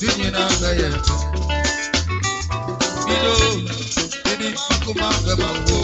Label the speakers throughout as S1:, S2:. S1: di nyinaa bɛyɛ Bido,
S2: ɛni fakuma bɛ ma wo.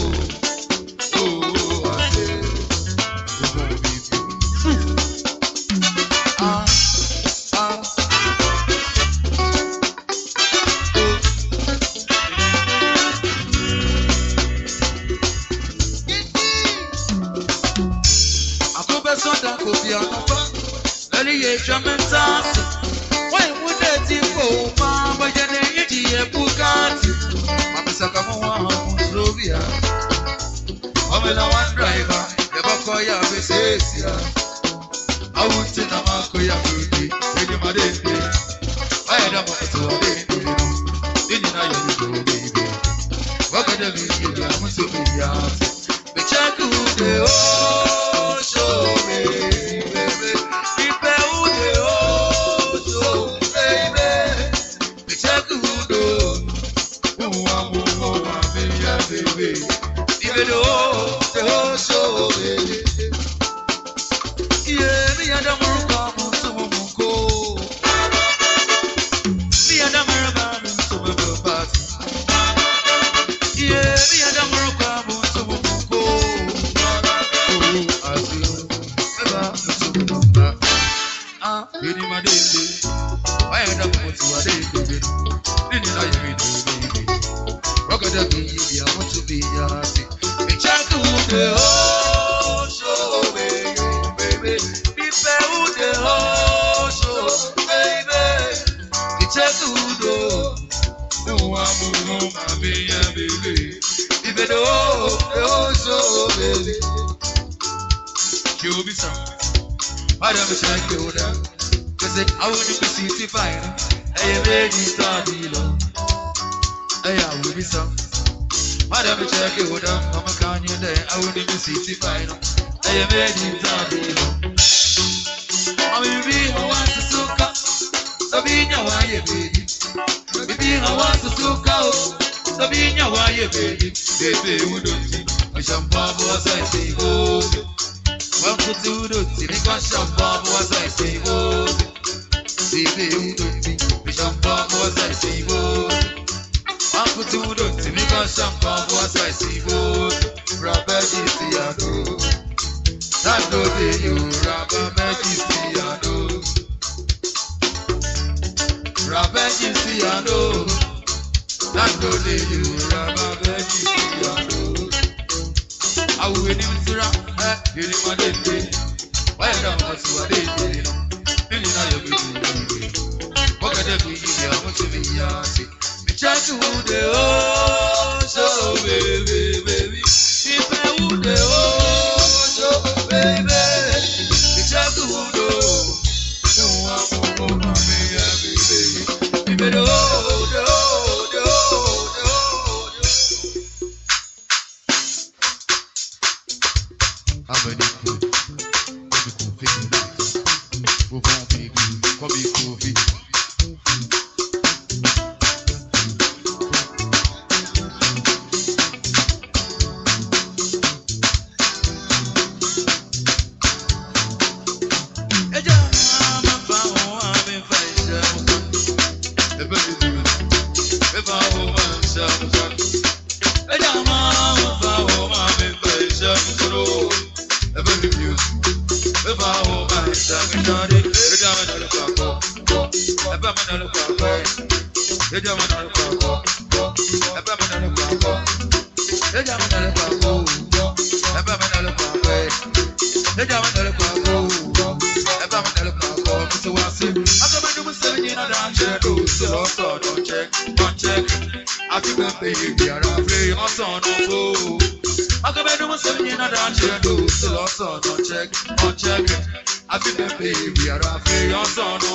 S1: Yehuda, I'm a Kanye day, I would be city fine. I am made in Tabino. I will
S3: be a one to Suka,
S1: Sabina, why you baby? Maybe I want to Suka, Sabina, why you baby? Baby, who don't see? I A shampoo was I say, oh. Welcome to the city, a shampoo was I say, oh. Baby, who don't see? A shampoo was I say, oh. hospital road tí ní kan ṣàǹkan bọ́ ṣàìsí bóòlù ra bẹ́ẹ̀dì sí àdó. Sáńdóde yóò ra bá méjì sí àdó. Ra méjì sí àdó. Sáńdóde yóò ra bá méjì sí àdó. Àwùwé ní Mísírà ẹ́ ìrìnmọ́lé dé. Wáyé náà wọ́n ti wà dé ìdílé náà. Nínú náà yọ̀ bí ìdílé náà. Bọ́kẹ́dẹ́ bí yíyá, wọ́n ti fi yíyá sí.
S3: Just who they are, so oh, baby.
S1: dárúkọ ọkọ ẹ lójú ọmọ dárúkọ ọkọ ẹbí ọmọ dárúkọ ọkọ lójú ọmọ dárúkọ ọkọ ẹbí ọmọ dárúkọ ọkọ ẹ lójú ọmọ dárúkọ ọkọ ẹbí ọmọ dárúkọ ọkọ ọmọ tí wàá sí. abẹ́mẹ́ni musa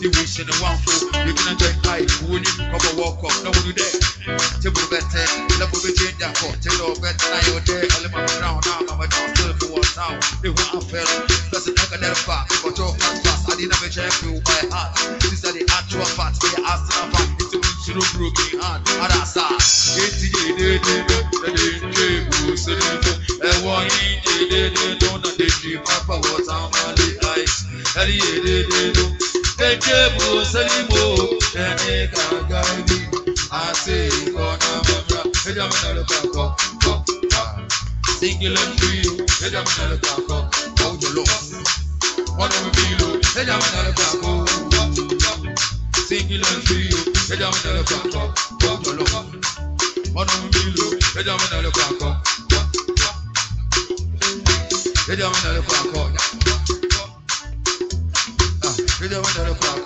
S1: the woods in the one flow. You can get high, when you cover walk up, no one there. Table better, level be change that for tell you better now you're there. All my crown, now I'm a down still for one town. They were unfair, that's a nigga that far. But your fast fast, I didn't ever check you by heart. This is the actual facts, they are still back. It's a woods in a broken heart. And that's that. It's the day, day, day, day, day, woods in the day. Everyone in the day, day, don't know the dream, my power, time, my life. Eddie, day, day, day, eche muselimo ẹni kàga ibi àti ìkọ̀nà mọ́ra ẹja mọ́ra ló kà kọ́ kọ́ singilẹ̀ fi ẹja mọ́ra ló kà kọ́ kọ́ jọlọ wọ́n lọ bí lo ẹja mọ́ra ló kà kọ́ kọ́ singilẹ̀ fi ẹja mọ́ra ló kà kọ́ kọ́ jọlọ wọ́n lọ bí lo ẹja mọ́ra ló kà kọ́ kọ́ ẹja mọ́ra ló kà kọ́. filha olhando pra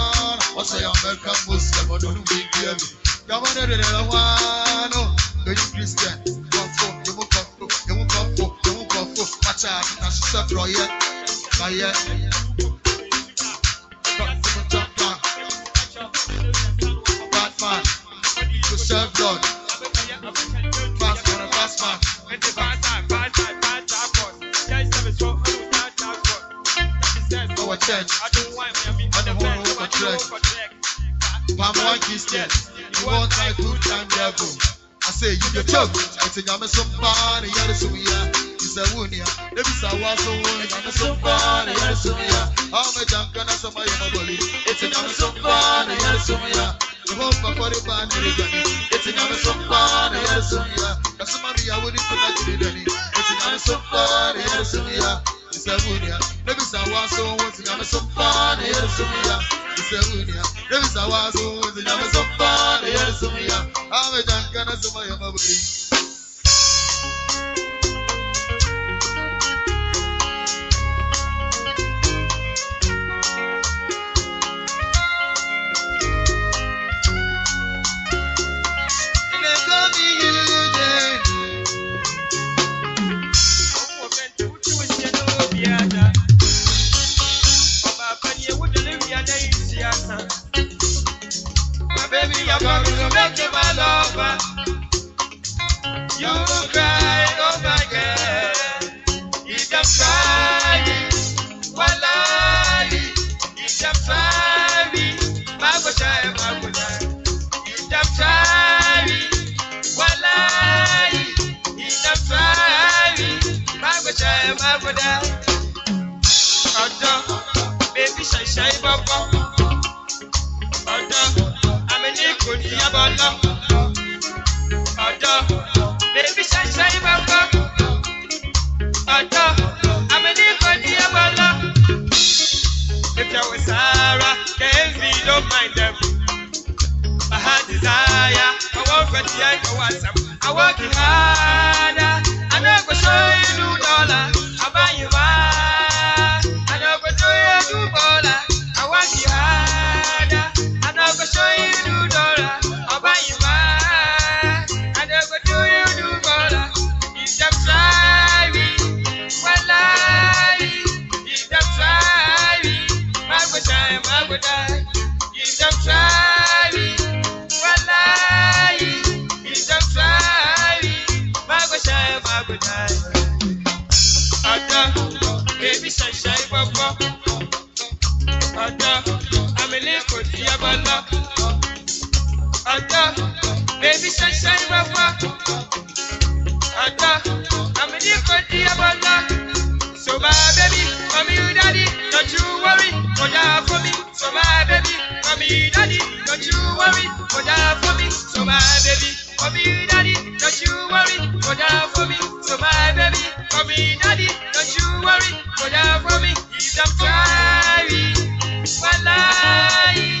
S4: Also, you're American Muslim, but don't know big me. You're one of the one, oh, the Christian. Come for, you will come for, you will come for, you will come for. Watch out, that's just a prayer. bad man, you serve God.
S5: Fast man, fast man. Our church, on the I'm the church. Pamela Christian, you want like good time devil.
S4: I say you the joke, I think I'm a somebody, yeah, so we are. It's a wunia, if it's a was a wunia, I'm a somebody, yeah, so we are. I'm a junk and I'm somebody, it's a somebody, yeah, so we are. The whole body band, it's a somebody, yeah, so we are. That's somebody I wouldn't put that to the It's a somebody, yeah, so we are let Sawunia, Never Sawaso was the Amazon Fan, Elsumia, Sawunia, Never Sawaso was the Amazon Fan, Elsumia, I'm a junkie, I'm a Mabri.
S5: ada baby sunshine wawa ada i'm in for the abala so my baby mommy daddy don't you worry for oh, that for me so my baby mommy daddy don't you worry for oh, that for me so my baby mommy daddy don't you worry for oh, that for me so my baby mommy daddy don't you worry for that for me he's a fairy wallahi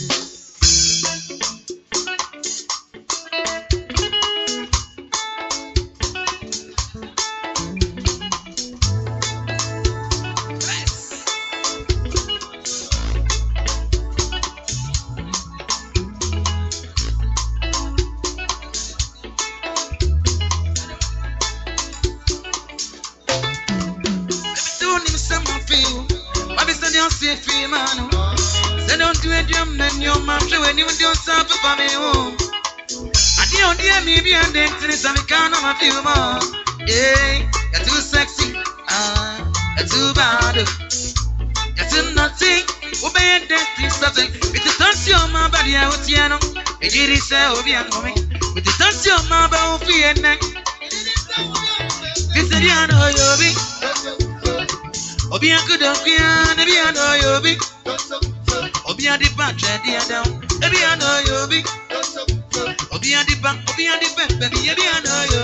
S3: you more. Yeah, you're too sexy. Ah, uh, you're too bad. You're too nothing. Obey that something. With the touch your my body you here. It is so obvious for me. With the touch your my body out here. This is the end of your be. Obi akudo kuya, nebi ano yobi. Obi adi bache di adam, nebi ano yobi. Obi adi bang, obi adi bang, baby, nebi ano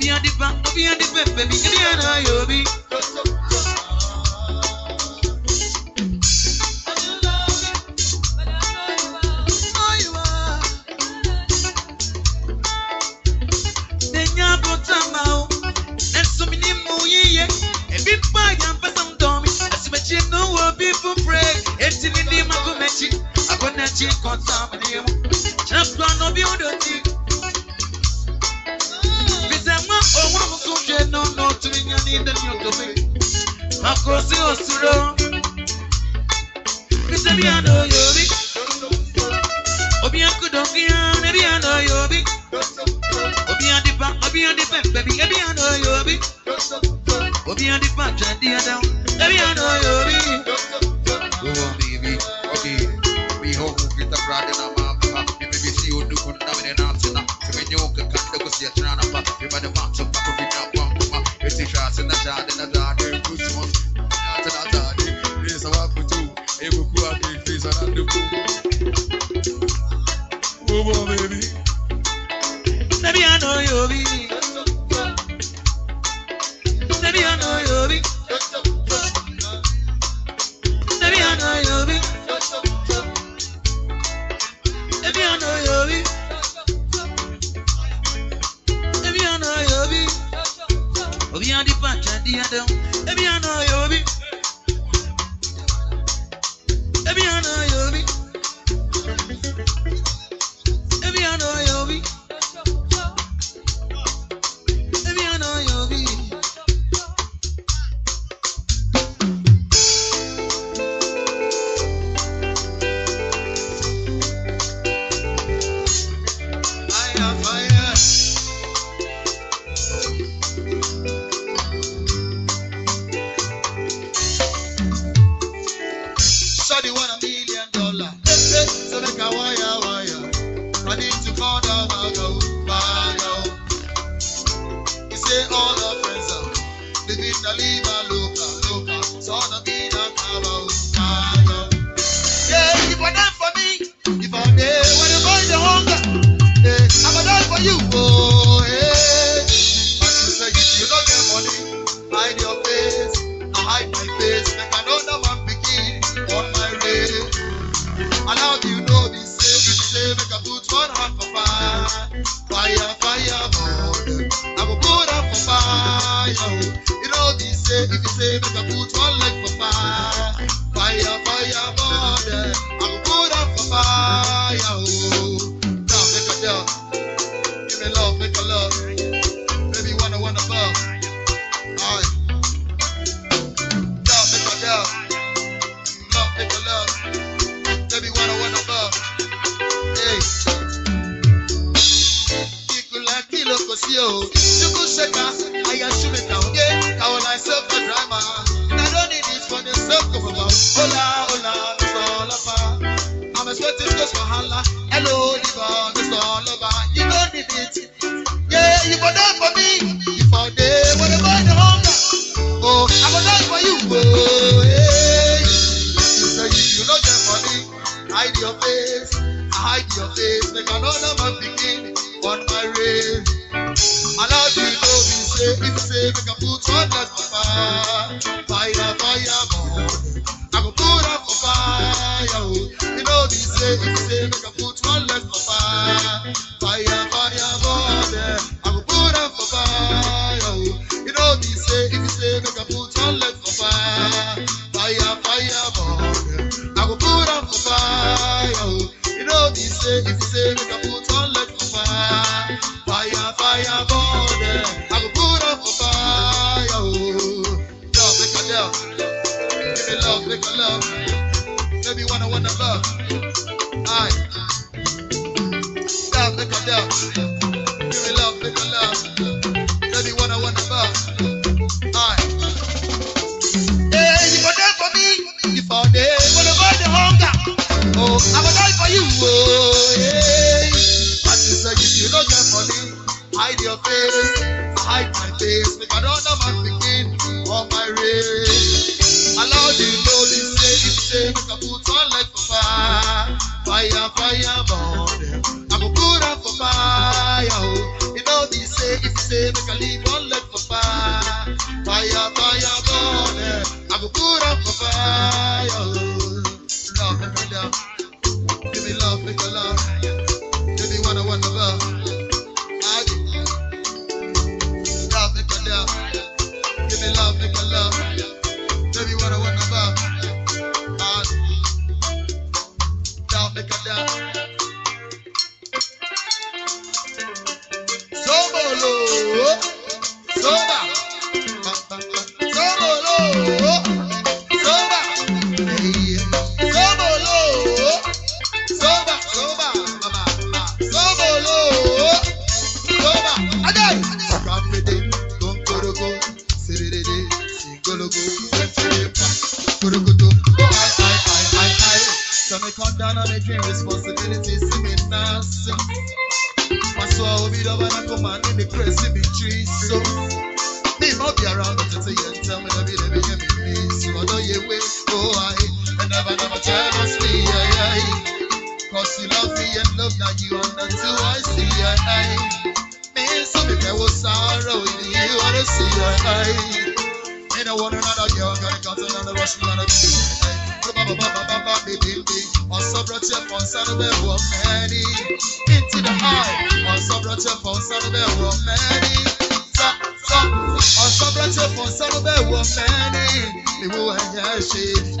S3: obi adi ba obi adi pepe bi kiri ana yobi. Contaminate. Just one of you don't si ndani yotobe makosi osuro bise biano yobi obi akudongi ane biano yobi obi adipa obi adipa bebi ebi ano yobi obi adipa jadi adam ebi ano yobi. no yo vi.
S4: Look up.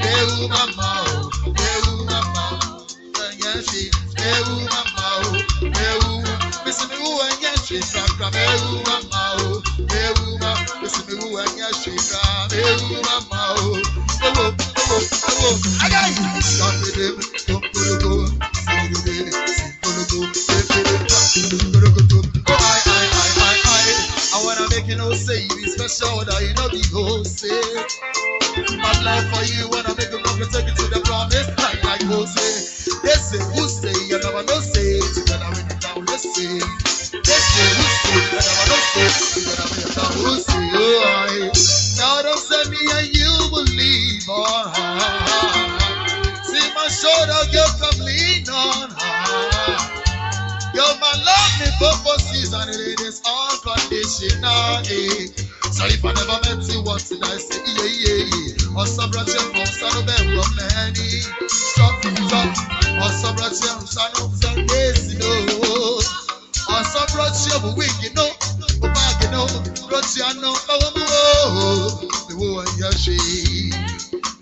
S4: eu uma mal, eu uma mal, eu uma mal, eu pensa meu anhashi pra meu uma mal, eu uma pensa meu anhashi pra meu uma mal, eu vou, eu eu vou, agai, só me lembro, tô por go, se me dele, se por go, se me dele, se por go, oh ai ai ai ai ai, I wanna make you know say you special that you know the whole say. life for you when I make a love and take it to the promised land like Jose. They say, who say, you never know, say, together with the down, let's say. They say, who say, you never know, say, together with the town, who say, oh, I. Now don't send me and you will leave on high. See my shoulder, girl, come lean on Girl, my love, me purposes, and it is unconditional, eh. So if I never met you once, then I say, yeah, yeah, yeah. ọsọbrọtì ọsánú bẹẹ wọ mẹni sọfúnfọ ọsọbrọtì ọsánú fẹ gbèsè lọ ọsọbrọtì òwúwí gínú ọba gínú brọtì àná ọwọmọwọ ìwúwọ ẹyà ṣe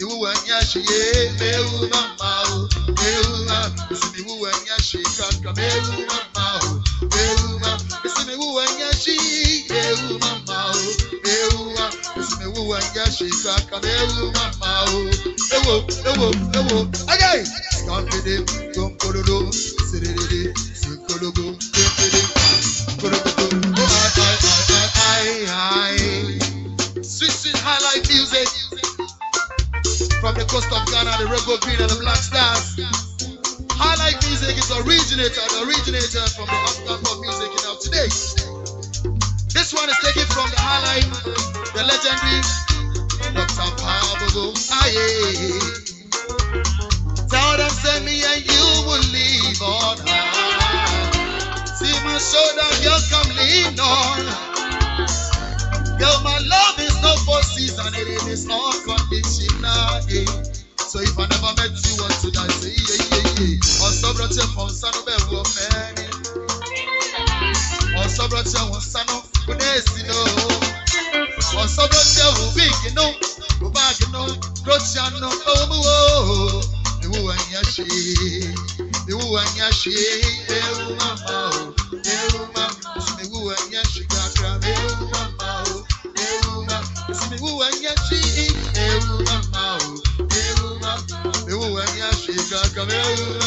S4: ìwúwọ ẹyà ṣe yé mẹwù màmá o mẹwù màmá ìwúwọ ẹyà ṣe kàkà mẹwù màmá. normal. Eu vou, eu vou, eu vou. Ai, ai, ai. Ewu mama o, ewu mama o, ewu wẹ̀mí àṣìkà kàmẹ́rù.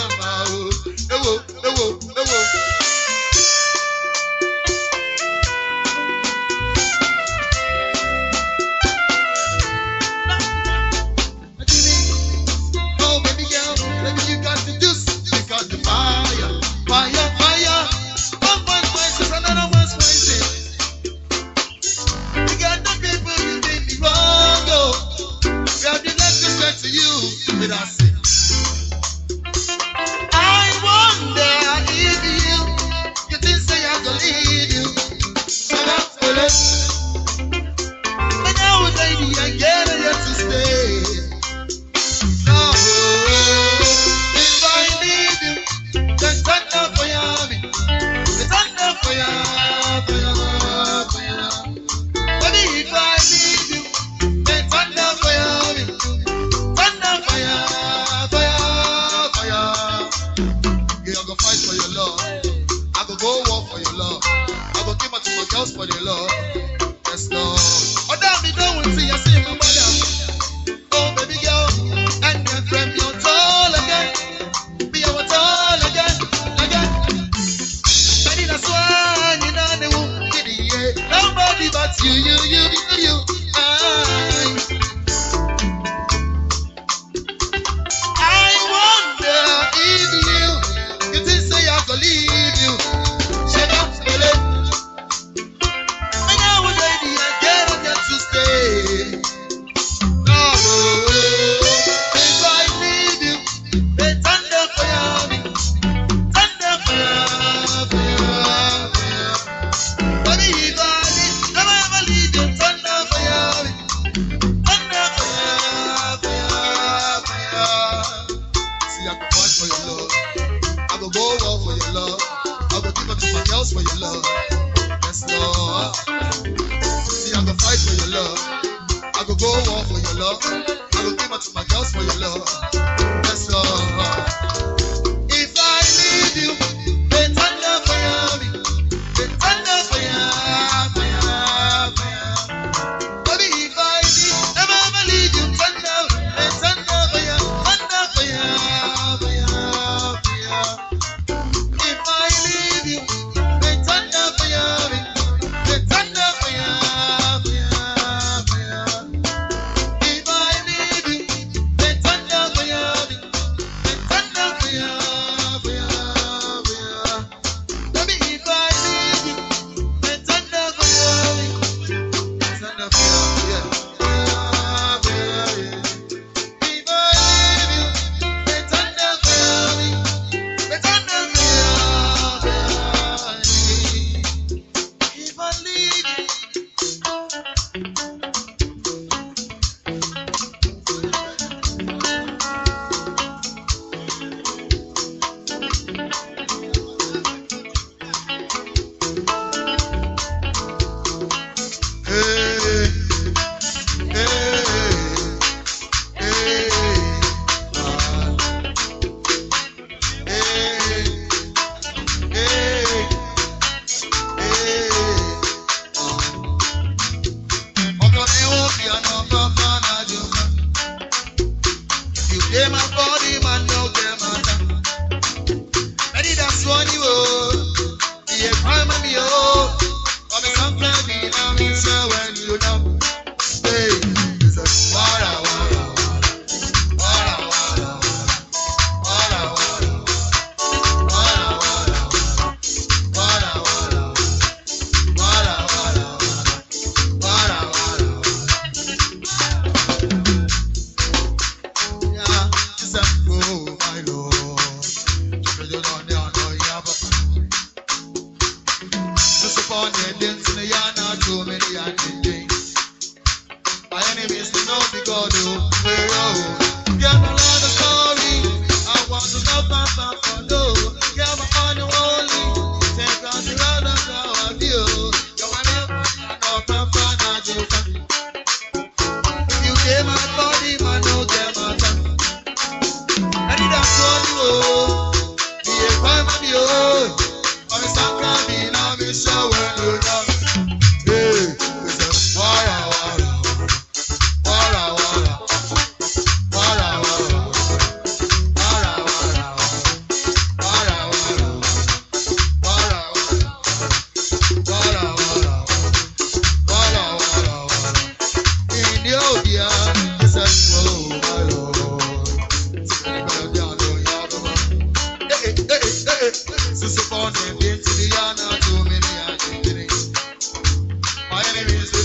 S4: My enemies, they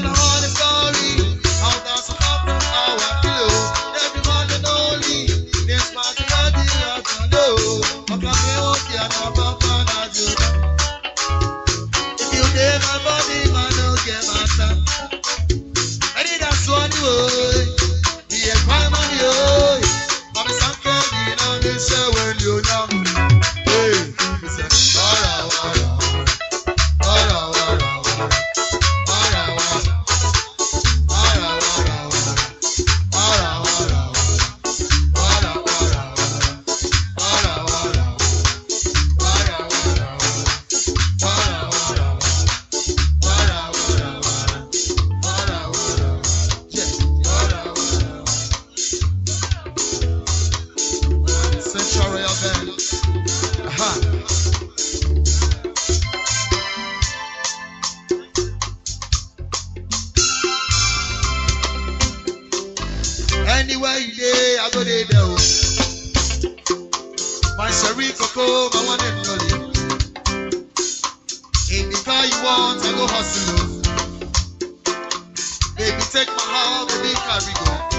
S4: know Carigo.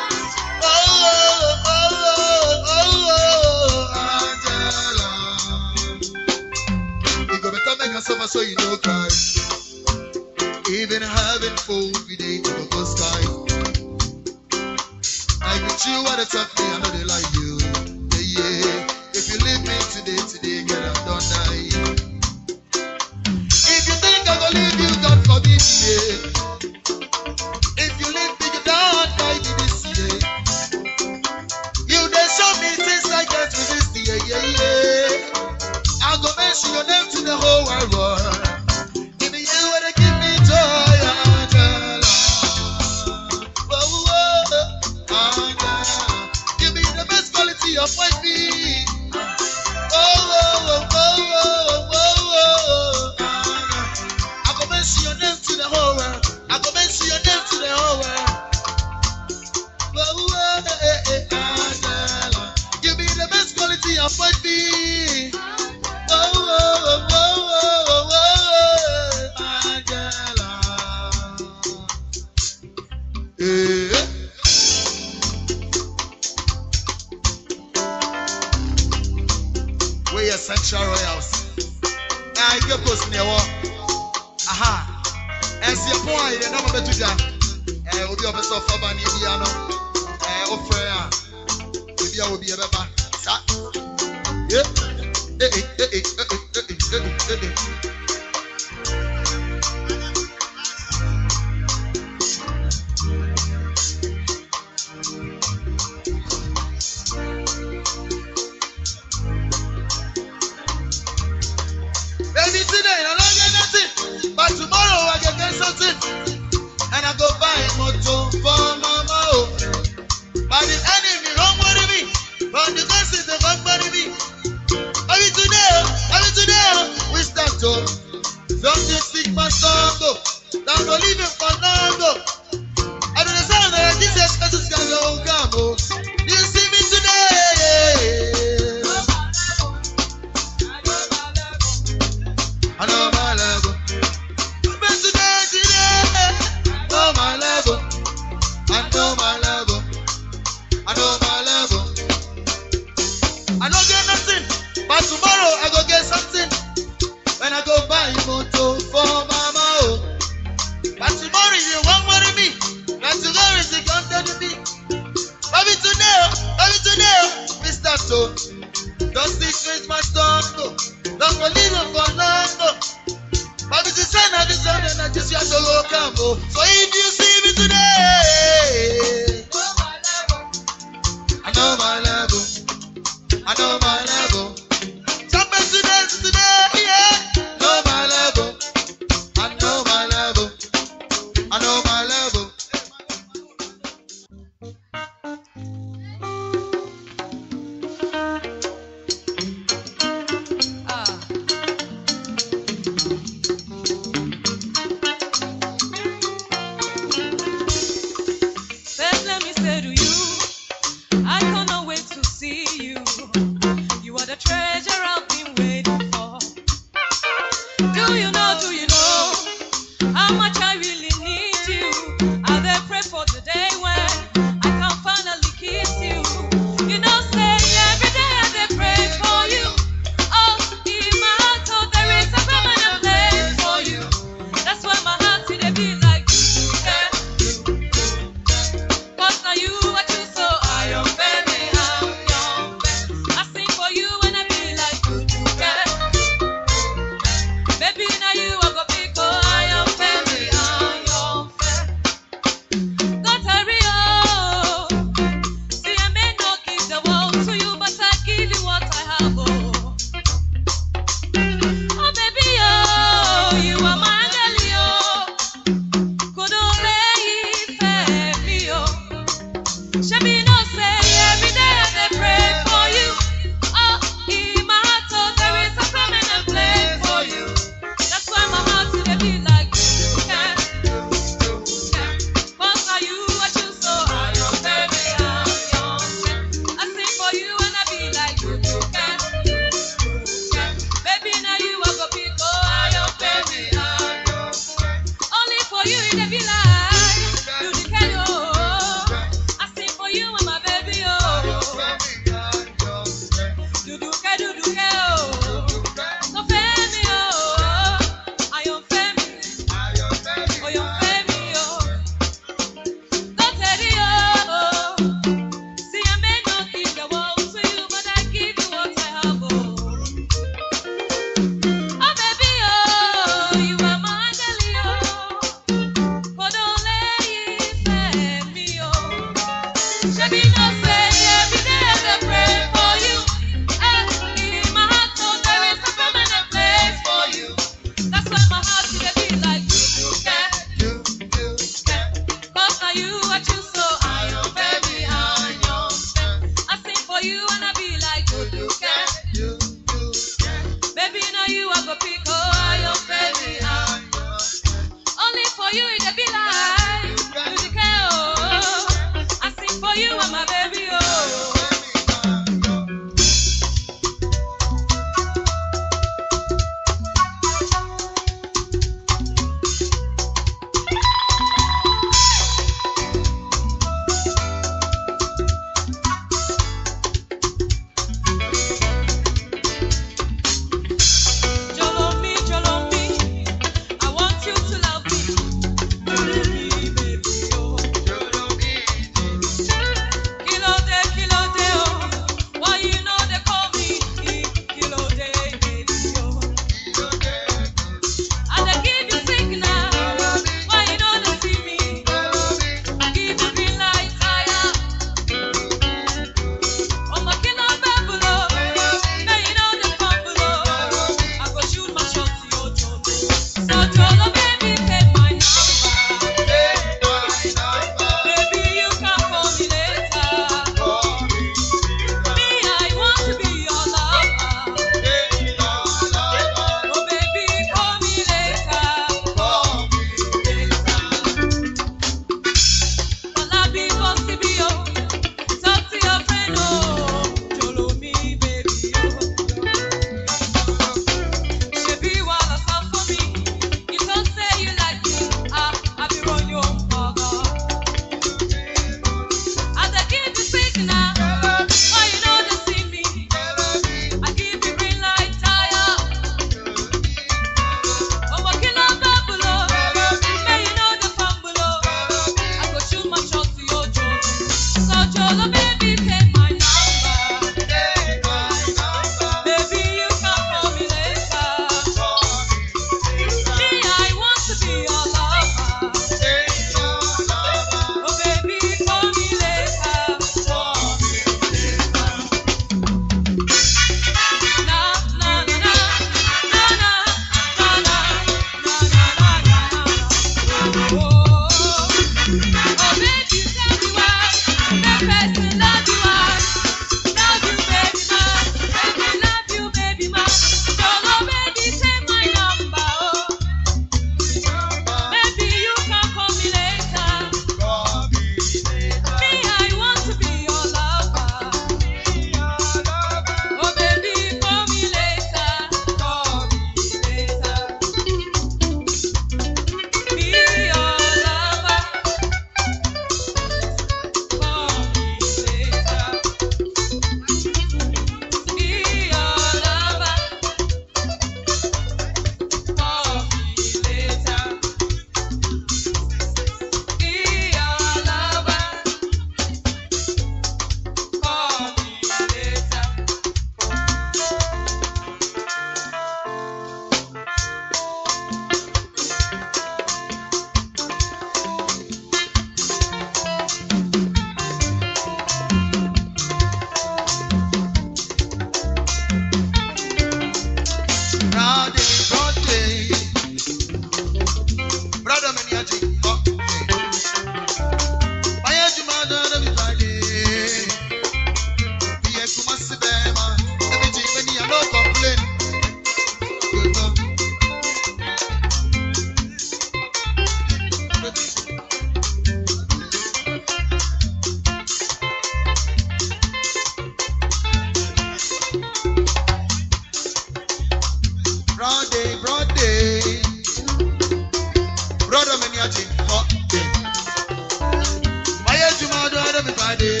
S4: Friday.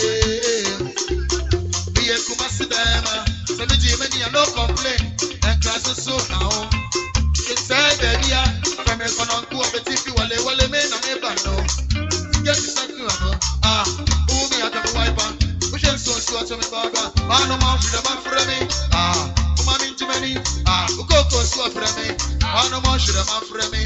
S4: Be a Kumasi Dama. Samiji many no complain. And class is so now. It's a idea. From a conon to a petit wale wale men and ever no. Yes, it's a no. Ah, who me at the wiper. Which is so short of a father. Man, no man, freedom for me. Ah, woman in Germany. Ah, who go to a swap for me. Man, no man, should a man for me.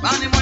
S3: Animal